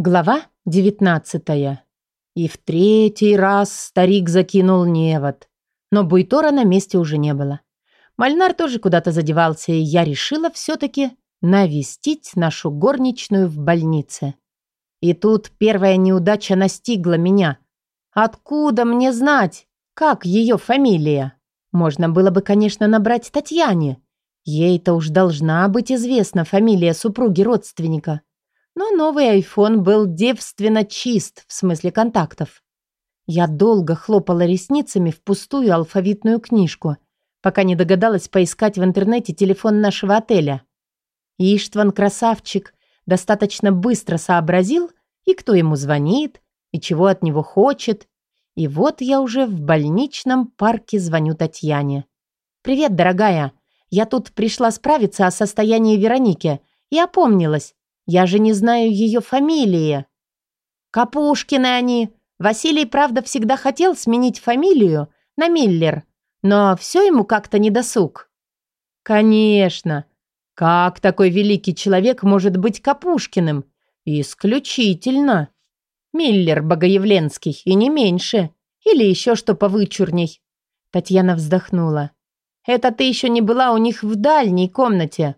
Глава девятнадцатая. И в третий раз старик закинул невод. Но Буйтора на месте уже не было. Мальнар тоже куда-то задевался, и я решила все-таки навестить нашу горничную в больнице. И тут первая неудача настигла меня. Откуда мне знать, как ее фамилия? Можно было бы, конечно, набрать Татьяне. Ей-то уж должна быть известна фамилия супруги родственника. Но новый iPhone был девственно чист в смысле контактов. Я долго хлопала ресницами в пустую алфавитную книжку, пока не догадалась поискать в интернете телефон нашего отеля. Иштван, красавчик, достаточно быстро сообразил, и кто ему звонит, и чего от него хочет. И вот я уже в больничном парке звоню Татьяне. «Привет, дорогая. Я тут пришла справиться о состоянии Вероники и опомнилась. Я же не знаю ее фамилии. Капушкины они. Василий, правда, всегда хотел сменить фамилию на Миллер, но все ему как-то не досуг. Конечно. Как такой великий человек может быть Капушкиным? Исключительно. Миллер Богоявленский, и не меньше. Или еще что повычурней. Татьяна вздохнула. Это ты еще не была у них в дальней комнате.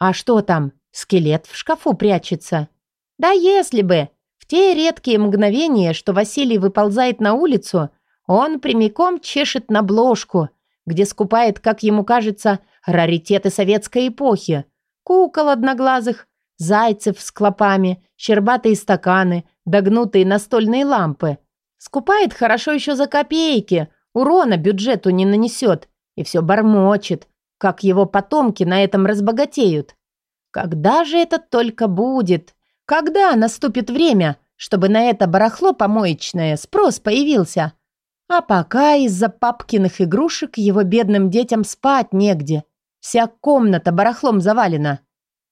А что там? Скелет в шкафу прячется. Да если бы. В те редкие мгновения, что Василий выползает на улицу, он прямиком чешет на бложку, где скупает, как ему кажется, раритеты советской эпохи. Кукол одноглазых, зайцев с клопами, щербатые стаканы, догнутые настольные лампы. Скупает хорошо еще за копейки, урона бюджету не нанесет, и все бормочет, как его потомки на этом разбогатеют. Когда же это только будет? Когда наступит время, чтобы на это барахло помоечное спрос появился? А пока из-за папкиных игрушек его бедным детям спать негде. Вся комната барахлом завалена.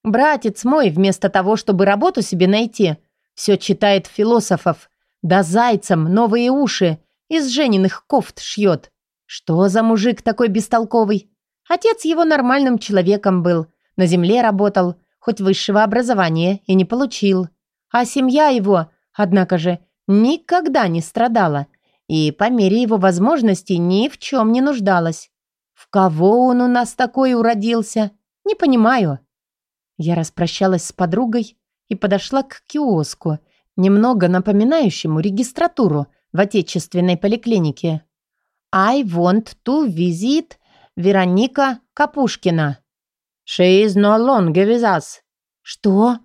Братец мой, вместо того, чтобы работу себе найти, все читает философов, да зайцам новые уши из жениных кофт шьет. Что за мужик такой бестолковый? Отец его нормальным человеком был – на земле работал, хоть высшего образования и не получил. А семья его, однако же, никогда не страдала и по мере его возможностей ни в чем не нуждалась. В кого он у нас такой уродился? Не понимаю. Я распрощалась с подругой и подошла к киоску, немного напоминающему регистратуру в отечественной поликлинике. «I want to visit Вероника Капушкина». «She is no longer with us». «Что?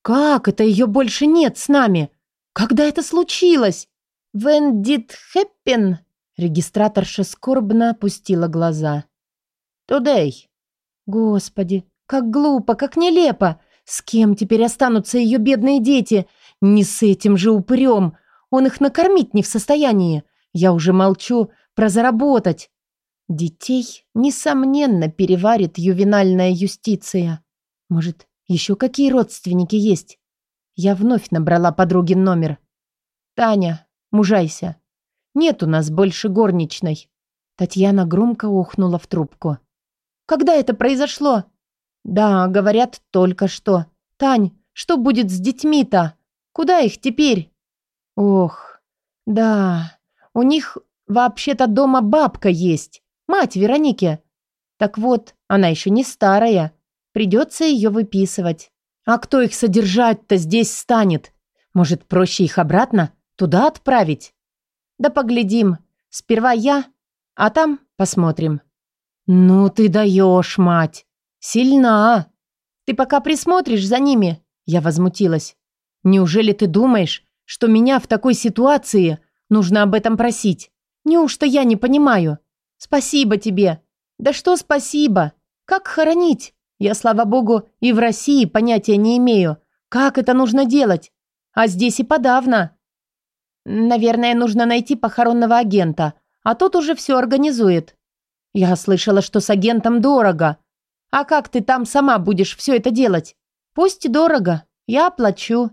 Как это ее больше нет с нами? Когда это случилось? When did happen?» Регистраторша скорбно опустила глаза. «Today». «Господи, как глупо, как нелепо! С кем теперь останутся ее бедные дети? Не с этим же упырем. Он их накормить не в состоянии. Я уже молчу про заработать. Детей, несомненно, переварит ювенальная юстиция. Может, еще какие родственники есть? Я вновь набрала подруги номер. «Таня, мужайся. Нет у нас больше горничной». Татьяна громко охнула в трубку. «Когда это произошло?» «Да, говорят, только что. Тань, что будет с детьми-то? Куда их теперь?» «Ох, да, у них вообще-то дома бабка есть. Мать Вероники. Так вот, она еще не старая. Придется ее выписывать. А кто их содержать-то здесь станет? Может, проще их обратно? Туда отправить? Да поглядим. Сперва я, а там посмотрим. Ну ты даешь, мать. Сильна. Ты пока присмотришь за ними. Я возмутилась. Неужели ты думаешь, что меня в такой ситуации нужно об этом просить? Неужто я не понимаю? Спасибо тебе. Да что спасибо? Как хоронить? Я, слава богу, и в России понятия не имею. Как это нужно делать? А здесь и подавно. Наверное, нужно найти похоронного агента, а тот уже все организует. Я слышала, что с агентом дорого. А как ты там сама будешь все это делать? Пусть дорого, я оплачу.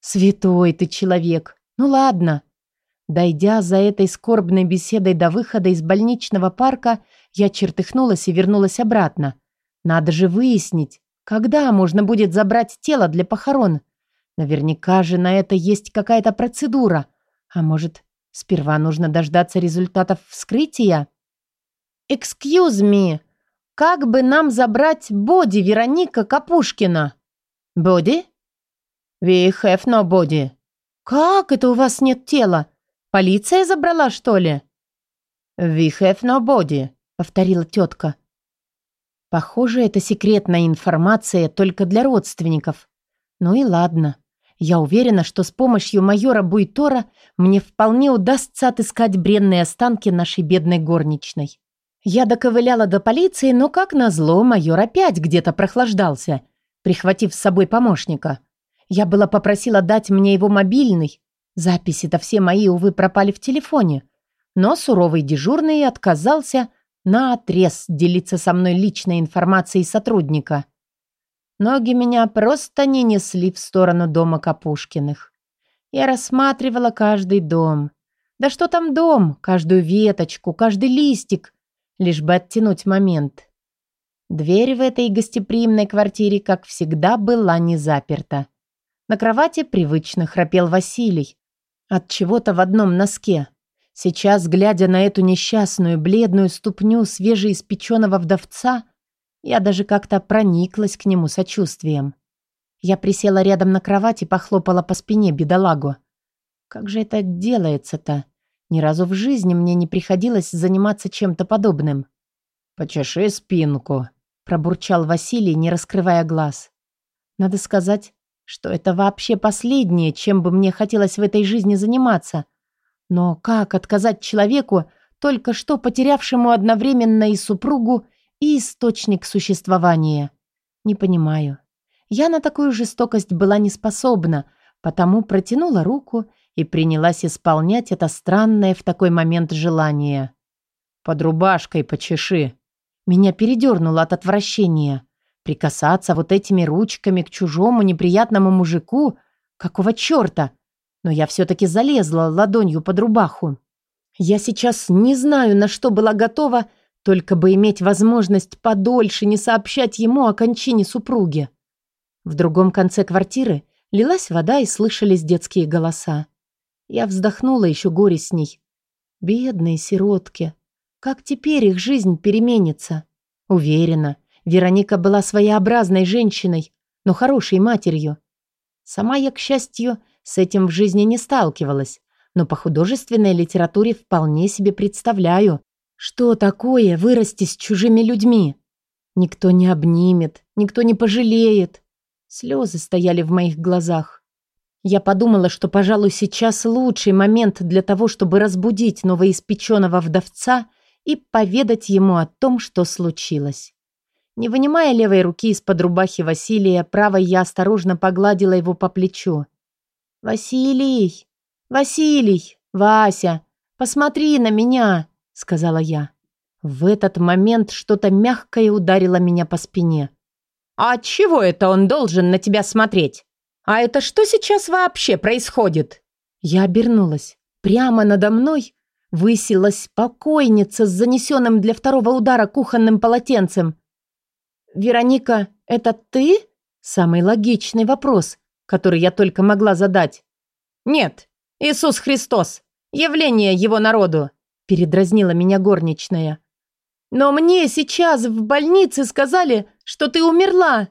Святой ты человек. Ну ладно. Дойдя за этой скорбной беседой до выхода из больничного парка, я чертыхнулась и вернулась обратно. Надо же выяснить, когда можно будет забрать тело для похорон. Наверняка же на это есть какая-то процедура. А может, сперва нужно дождаться результатов вскрытия? «Excuse me, как бы нам забрать боди Вероника Капушкина?» «Боди?» «We have no body». «Как это у вас нет тела? Полиция забрала, что ли?» «We have no body», — повторила тетка. Похоже, это секретная информация только для родственников. Ну и ладно. Я уверена, что с помощью майора Буйтора мне вполне удастся отыскать бренные останки нашей бедной горничной. Я доковыляла до полиции, но, как назло, майор опять где-то прохлаждался, прихватив с собой помощника. Я была попросила дать мне его мобильный. Записи-то все мои, увы, пропали в телефоне. Но суровый дежурный отказался на отрез делиться со мной личной информацией сотрудника. Ноги меня просто не несли в сторону дома Капушкиных. Я рассматривала каждый дом. Да что там дом? Каждую веточку, каждый листик, лишь бы оттянуть момент. Дверь в этой гостеприимной квартире, как всегда, была не заперта. На кровати привычно храпел Василий. От чего-то в одном носке. Сейчас, глядя на эту несчастную, бледную ступню свежеиспеченного вдовца, я даже как-то прониклась к нему сочувствием. Я присела рядом на кровать и похлопала по спине бедолагу. Как же это делается-то? Ни разу в жизни мне не приходилось заниматься чем-то подобным. «Почеши спинку», — пробурчал Василий, не раскрывая глаз. Надо сказать, что это вообще последнее, чем бы мне хотелось в этой жизни заниматься. Но как отказать человеку, только что потерявшему одновременно и супругу, и источник существования. Не понимаю. Я на такую жестокость была не способна, потому протянула руку и принялась исполнять это странное в такой момент желание. «Под рубашкой почеши». Меня передернуло от отвращения. Прикасаться вот этими ручками к чужому неприятному мужику? Какого черта? Но я все-таки залезла ладонью под рубаху. Я сейчас не знаю, на что была готова, только бы иметь возможность подольше не сообщать ему о кончине супруги. В другом конце квартиры лилась вода и слышались детские голоса. Я вздохнула еще горестней. Бедные сиротки. Как теперь их жизнь переменится? Уверена, Вероника была своеобразной женщиной, но хорошей матерью. Сама я, к счастью, с этим в жизни не сталкивалась, но по художественной литературе вполне себе представляю, что такое вырасти с чужими людьми? Никто не обнимет, никто не пожалеет. Слезы стояли в моих глазах. Я подумала, что, пожалуй, сейчас лучший момент для того, чтобы разбудить новоиспеченного вдовца и поведать ему о том, что случилось. Не вынимая левой руки из-под рубахи Василия, правой я осторожно погладила его по плечу. «Василий! Василий! Вася! Посмотри на меня!» сказала я. В этот момент что-то мягкое ударило меня по спине. «А чего это он должен на тебя смотреть? А это что сейчас вообще происходит?» Я обернулась. Прямо надо мной высилась покойница с занесенным для второго удара кухонным полотенцем. «Вероника, это ты?» Самый логичный вопрос, который я только могла задать. «Нет, Иисус Христос, явление его народу», передразнила меня горничная. «Но мне сейчас в больнице сказали, что ты умерла».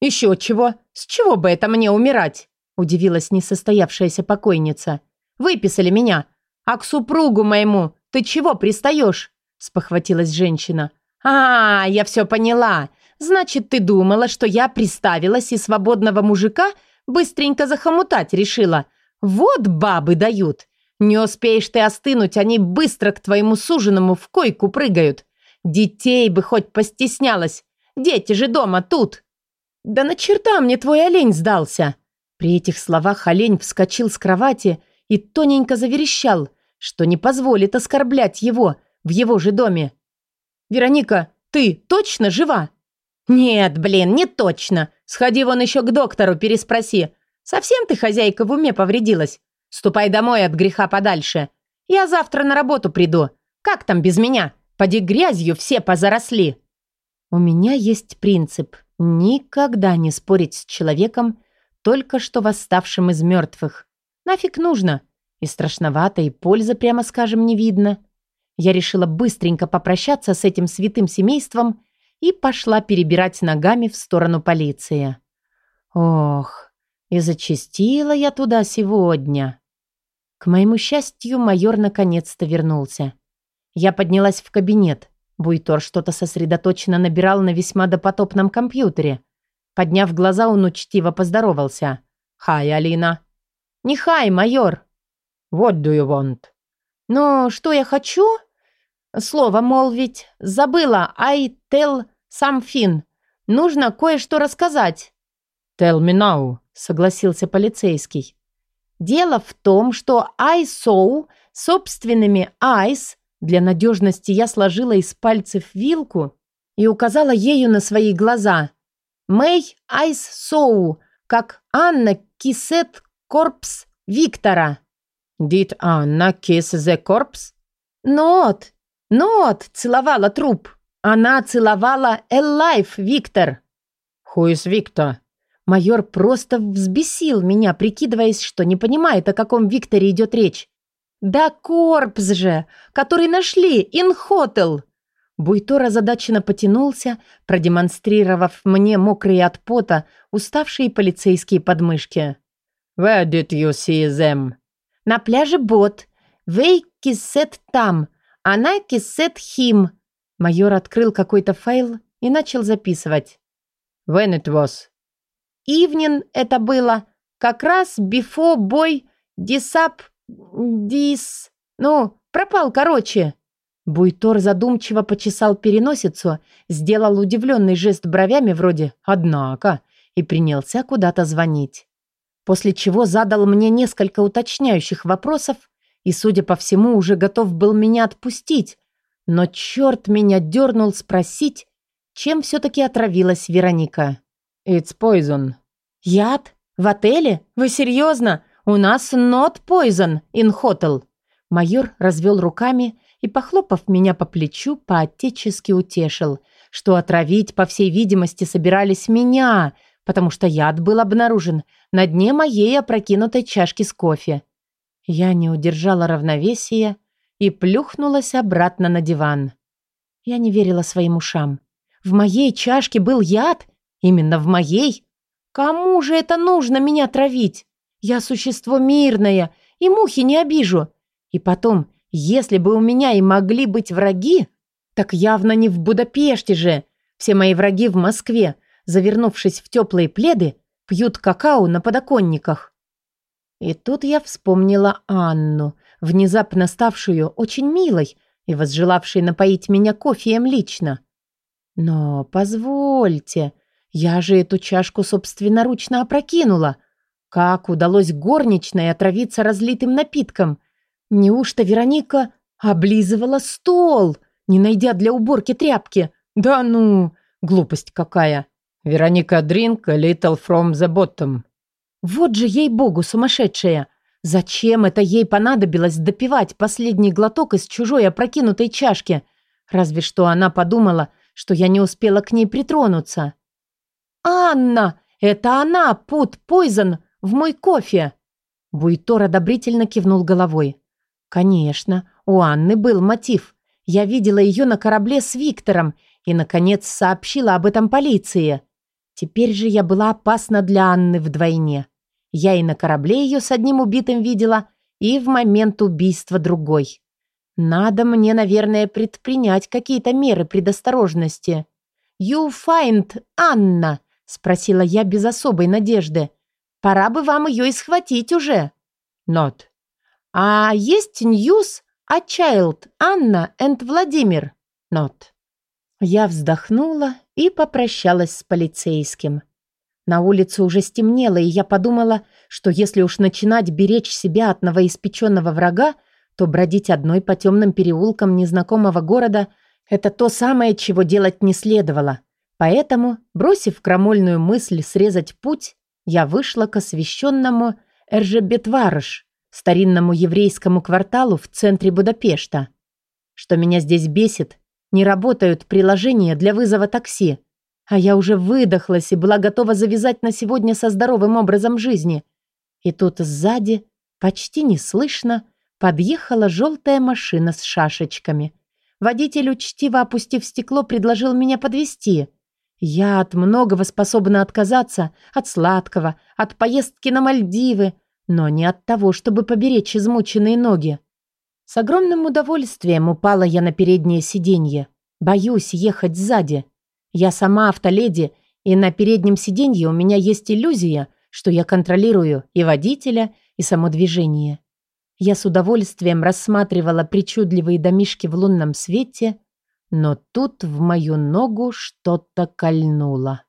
«Еще чего? С чего бы это мне умирать?» удивилась несостоявшаяся покойница. «Выписали меня. А к супругу моему ты чего пристаешь?» спохватилась женщина. «А, я все поняла. Значит, ты думала, что я приставилась и свободного мужика быстренько захомутать решила. Вот бабы дают. Не успеешь ты остынуть, они быстро к твоему суженому в койку прыгают. Детей бы хоть постеснялась. Дети же дома тут. Да на черта мне твой олень сдался. При этих словах олень вскочил с кровати и тоненько заверещал, что не позволит оскорблять его в его же доме. «Вероника, ты точно жива?» «Нет, блин, не точно. Сходи вон еще к доктору, переспроси. Совсем ты, хозяйка, в уме повредилась? Ступай домой от греха подальше. Я завтра на работу приду. Как там без меня? Поди грязью все позаросли. У меня есть принцип никогда не спорить с человеком, только что восставшим из мертвых. Нафиг нужно? И страшновато, и пользы, прямо скажем, не видно. Я решила быстренько попрощаться с этим святым семейством и пошла перебирать ногами в сторону полиции. Ох, и зачастила я туда сегодня. К моему счастью, майор наконец-то вернулся. Я поднялась в кабинет. Буйтор что-то сосредоточенно набирал на весьма допотопном компьютере. Подняв глаза, он учтиво поздоровался. «Хай, Алина». «Не хай, майор». «What do you want?» «Ну, что я хочу?» Слово молвить. Забыла. I tell something. Нужно кое-что рассказать. Tell me now, согласился полицейский. Дело в том, что I saw собственными eyes, для надежности я сложила из пальцев вилку и указала ею на свои глаза. May eyes saw, как Анна кисет корпс Виктора. Did Anna kiss the corpse? Not. Нот целовала труп. Она целовала Эллайф, Виктор. Is Виктор? Майор просто взбесил меня, прикидываясь, что не понимает, о каком Викторе идет речь. «Да корпс же, который нашли, инхотел!» Буйтор озадаченно потянулся, продемонстрировав мне мокрые от пота, уставшие полицейские подмышки. «Where did you see them?» «На пляже Бот. Вейкисет там. Она кисет хим. Майор открыл какой-то файл и начал записывать. When it was? Evening это было. Как раз before boy disap dis... Ну, пропал, короче. Буйтор задумчиво почесал переносицу, сделал удивленный жест бровями вроде «однако» и принялся куда-то звонить. После чего задал мне несколько уточняющих вопросов, и, судя по всему, уже готов был меня отпустить. Но черт меня дернул спросить, чем все-таки отравилась Вероника. «It's poison». «Яд? В отеле? Вы серьезно? У нас not poison in hotel». Майор развел руками и, похлопав меня по плечу, поотечески утешил, что отравить, по всей видимости, собирались меня, потому что яд был обнаружен на дне моей опрокинутой чашки с кофе. Я не удержала равновесия и плюхнулась обратно на диван. Я не верила своим ушам. В моей чашке был яд? Именно в моей? Кому же это нужно меня травить? Я существо мирное и мухи не обижу. И потом, если бы у меня и могли быть враги, так явно не в Будапеште же. Все мои враги в Москве, завернувшись в теплые пледы, пьют какао на подоконниках. И тут я вспомнила Анну, внезапно ставшую очень милой и возжелавшей напоить меня кофеем лично. Но позвольте, я же эту чашку собственноручно опрокинула. Как удалось горничной отравиться разлитым напитком? Неужто Вероника облизывала стол, не найдя для уборки тряпки? Да ну, глупость какая. Вероника a little from the bottom. Вот же ей-богу сумасшедшая! Зачем это ей понадобилось допивать последний глоток из чужой опрокинутой чашки? Разве что она подумала, что я не успела к ней притронуться. «Анна! Это она, пут Пойзен, в мой кофе!» Буйтор одобрительно кивнул головой. «Конечно, у Анны был мотив. Я видела ее на корабле с Виктором и, наконец, сообщила об этом полиции. Теперь же я была опасна для Анны вдвойне. Я и на корабле ее с одним убитым видела, и в момент убийства другой. Надо мне, наверное, предпринять какие-то меры предосторожности. «You find Анна?» — спросила я без особой надежды. «Пора бы вам ее и схватить уже». «Not». «А есть ньюс о Child, Анна and Владимир?» «Not». Я вздохнула и попрощалась с полицейским. На улице уже стемнело, и я подумала, что если уж начинать беречь себя от новоиспеченного врага, то бродить одной по темным переулкам незнакомого города – это то самое, чего делать не следовало. Поэтому, бросив крамольную мысль срезать путь, я вышла к освященному Эржебетварыш, старинному еврейскому кварталу в центре Будапешта. Что меня здесь бесит, не работают приложения для вызова такси. А я уже выдохлась и была готова завязать на сегодня со здоровым образом жизни. И тут сзади, почти неслышно, подъехала желтая машина с шашечками. Водитель, учтиво опустив стекло, предложил меня подвести. Я от многого способна отказаться, от сладкого, от поездки на Мальдивы, но не от того, чтобы поберечь измученные ноги. С огромным удовольствием упала я на переднее сиденье. Боюсь ехать сзади. Я сама автоледи, и на переднем сиденье у меня есть иллюзия, что я контролирую и водителя, и само движение. Я с удовольствием рассматривала причудливые домишки в лунном свете, но тут в мою ногу что-то кольнуло.